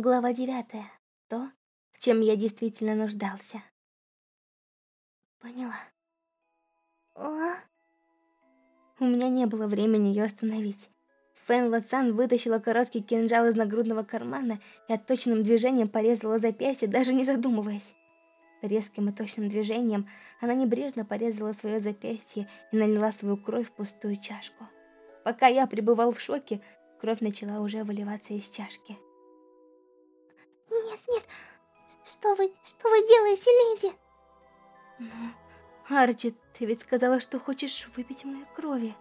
Глава девятая. То, в чем я действительно нуждался. Поняла. О? У меня не было времени ее остановить. Фэн Лацан вытащила короткий кинжал из нагрудного кармана и отточенным движением порезала запястье, даже не задумываясь. Резким и точным движением она небрежно порезала свое запястье и налила свою кровь в пустую чашку. Пока я пребывал в шоке, кровь начала уже выливаться из чашки. Нет. Что вы, что вы делаете, леди? Ну, Арчи, ты ведь сказала, что хочешь выпить мою крови.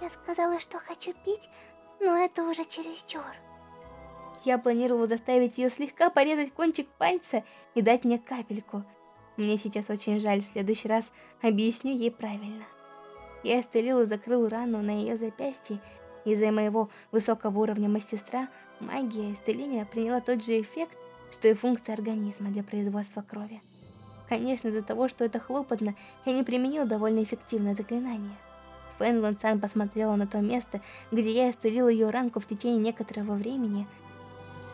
Я сказала, что хочу пить, но это уже чересчур. Я планировала заставить ее слегка порезать кончик пальца и дать мне капельку. Мне сейчас очень жаль, в следующий раз объясню ей правильно. Я исцелил и закрыл рану на ее запястье. Из-за моего высокого уровня мастерства Магия исцеления приняла тот же эффект, что и функция организма для производства крови. Конечно, из-за того, что это хлопотно, я не применил довольно эффективное заклинание. Фэн Сан посмотрела на то место, где я исцелил ее ранку в течение некоторого времени,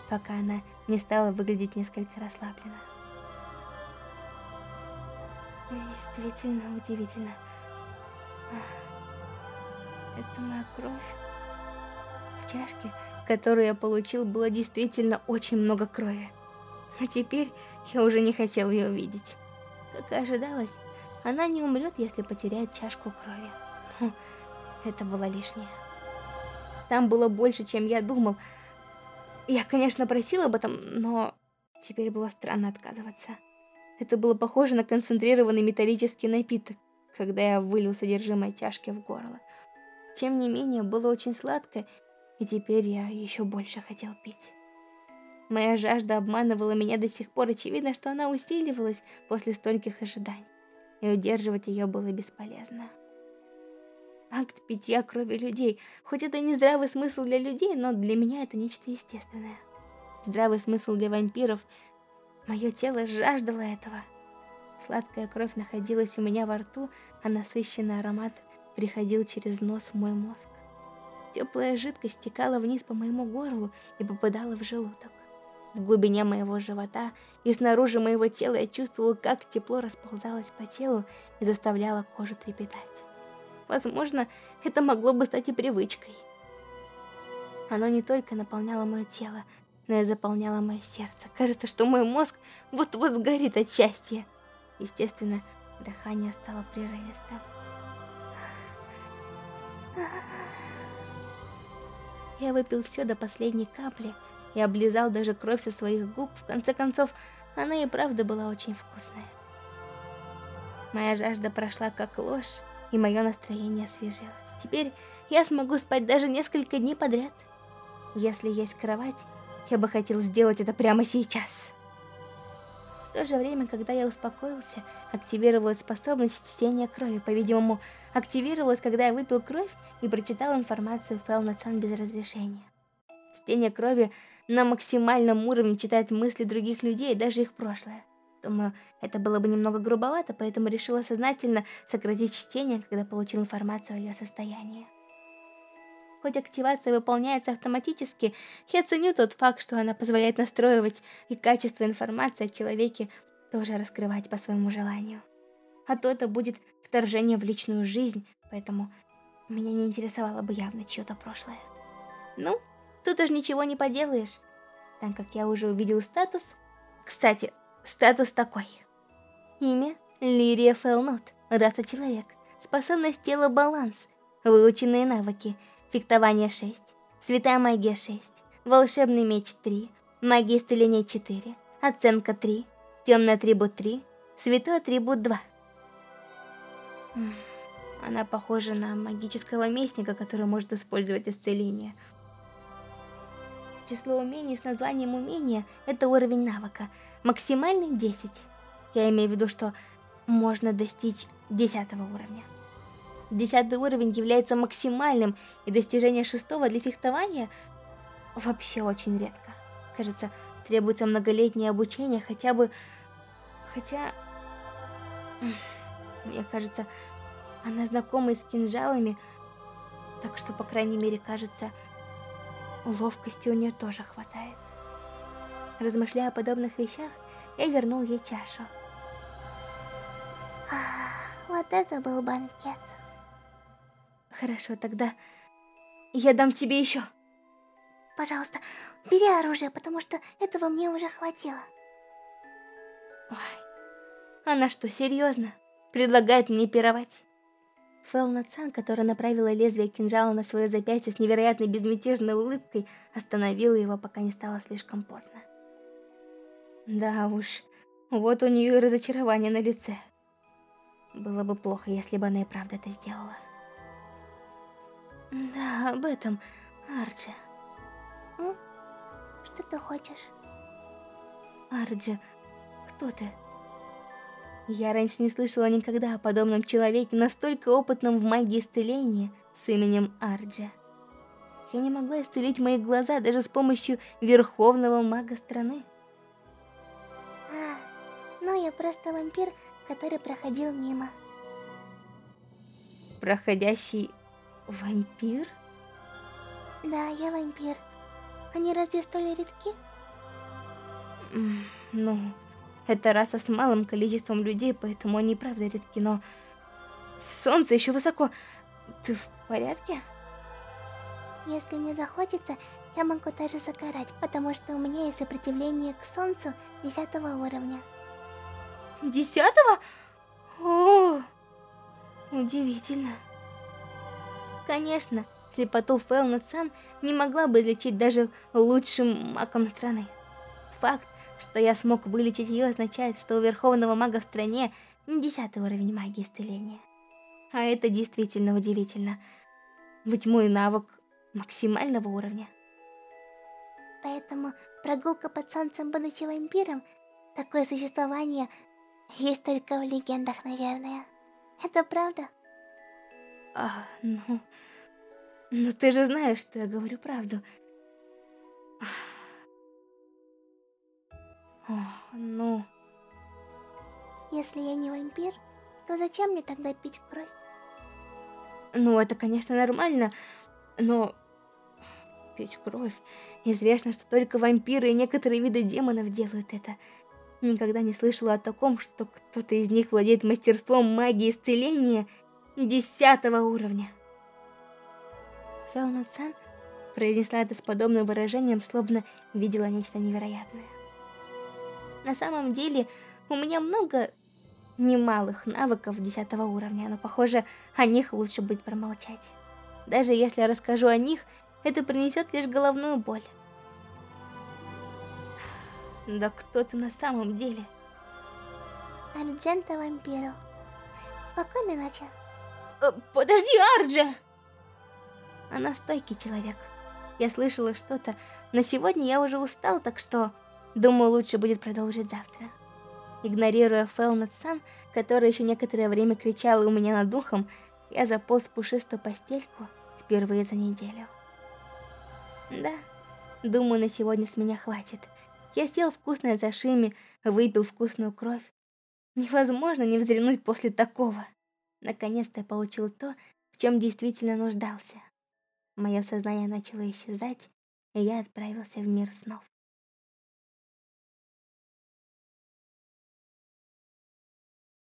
пока она не стала выглядеть несколько расслабленно. Действительно удивительно. Это моя кровь. В чашке которую я получил, было действительно очень много крови. А теперь я уже не хотел ее видеть. Как и ожидалось, она не умрет, если потеряет чашку крови. Ну, это было лишнее. Там было больше, чем я думал. Я, конечно, просил об этом, но теперь было странно отказываться. Это было похоже на концентрированный металлический напиток, когда я вылил содержимое чашки в горло. Тем не менее, было очень сладко, и теперь я еще больше хотел пить. Моя жажда обманывала меня до сих пор, очевидно, что она усиливалась после стольких ожиданий, и удерживать ее было бесполезно. Акт питья крови людей, хоть это не здравый смысл для людей, но для меня это нечто естественное. Здравый смысл для вампиров, мое тело жаждало этого. Сладкая кровь находилась у меня во рту, а насыщенный аромат приходил через нос в мой мозг. Теплая жидкость стекала вниз по моему горлу и попадала в желудок. В глубине моего живота и снаружи моего тела я чувствовала, как тепло расползалось по телу и заставляло кожу трепетать. Возможно, это могло бы стать и привычкой. Оно не только наполняло мое тело, но и заполняло мое сердце. Кажется, что мой мозг вот-вот сгорит от счастья. Естественно, дыхание стало прерывистым. Я выпил все до последней капли и облизал даже кровь со своих губ. В конце концов, она и правда была очень вкусная. Моя жажда прошла как ложь, и мое настроение освежилось. Теперь я смогу спать даже несколько дней подряд. Если есть кровать, я бы хотел сделать это прямо сейчас. В то же время, когда я успокоился, активировалась способность чтения крови. По-видимому, активировалась, когда я выпил кровь и прочитал информацию Фелнацан без разрешения. Чтение крови на максимальном уровне читает мысли других людей, даже их прошлое. Думаю, это было бы немного грубовато, поэтому решила сознательно сократить чтение, когда получил информацию о ее состоянии. Хоть активация выполняется автоматически, я ценю тот факт, что она позволяет настроивать и качество информации о человеке тоже раскрывать по своему желанию. А то это будет вторжение в личную жизнь, поэтому меня не интересовало бы явно чье-то прошлое. Ну, тут уж ничего не поделаешь, так как я уже увидел статус. Кстати, статус такой. Имя Лирия Фелнот, раса человек, способность тела баланс, выученные навыки – фехтование 6, святая магия 6, волшебный меч 3, магия исцеления 4, оценка 3, темный атрибут 3, святой атрибут 2. Она похожа на магического местника, который может использовать исцеление. Число умений с названием умения – это уровень навыка. Максимальный 10. Я имею в виду, что можно достичь 10 уровня. Десятый уровень является максимальным, и достижение шестого для фехтования вообще очень редко. Кажется, требуется многолетнее обучение хотя бы... Хотя... Мне кажется, она знакома с кинжалами, так что, по крайней мере, кажется... ловкости у нее тоже хватает. Размышляя о подобных вещах, я вернул ей чашу. Вот это был банкет. Хорошо, тогда я дам тебе еще. Пожалуйста, бери оружие, потому что этого мне уже хватило. Ой, она что, серьезно? Предлагает мне пировать? Фэлна-цан, которая направила лезвие кинжала на свое запястье с невероятной безмятежной улыбкой, остановила его, пока не стало слишком поздно. Да уж, вот у нее и разочарование на лице. Было бы плохо, если бы она и правда это сделала. Да, об этом, Арджи. М? Что ты хочешь? Арджи, кто ты? Я раньше не слышала никогда о подобном человеке, настолько опытном в магии исцеления, с именем Арджи. Я не могла исцелить мои глаза даже с помощью верховного мага страны. А, ну я просто вампир, который проходил мимо. Проходящий вампир? Да, я вампир. Они разве столь редки? Ну, это раса с малым количеством людей, поэтому они правда редки, но... Солнце еще высоко. Ты в порядке? Если мне захочется, я могу даже загорать, потому что у меня есть сопротивление к солнцу десятого уровня. Десятого? О, удивительно. Конечно, слепоту Фэлна Цан не могла бы излечить даже лучшим магом страны. Факт, что я смог вылечить ее, означает, что у Верховного Мага в стране не десятый уровень магии исцеления. А это действительно удивительно. Ведь мой навык максимального уровня. Поэтому прогулка под солнцем, будучи вампиром, такое существование есть только в легендах, наверное. Это правда? А, ну... Ну ты же знаешь, что я говорю правду. О, ну... Если я не вампир, то зачем мне тогда пить кровь? Ну, это, конечно, нормально, но... Пить кровь... Известно, что только вампиры и некоторые виды демонов делают это. Никогда не слышала о таком, что кто-то из них владеет мастерством магии исцеления десятого уровня. Фелна-сан произнесла это с подобным выражением, словно видела нечто невероятное. На самом деле, у меня много немалых навыков 10 уровня, но похоже, о них лучше быть промолчать. Даже если я расскажу о них, это принесет лишь головную боль. Да кто ты на самом деле? Арджента вампиру. Спокойной ночи. Э, подожди, Арджа! Она стойкий человек. Я слышала что-то, но сегодня я уже устал, так что думаю, лучше будет продолжить завтра. Игнорируя Фелнет-сан, которая еще некоторое время кричала у меня над духом, я заполз в пушистую постельку впервые за неделю. Да, думаю, на сегодня с меня хватит. Я съел вкусное зашими, выпил вкусную кровь. Невозможно не вздремнуть после такого. Наконец-то я получил то, в чем действительно нуждался. Мое сознание начало исчезать, и я отправился в мир снов.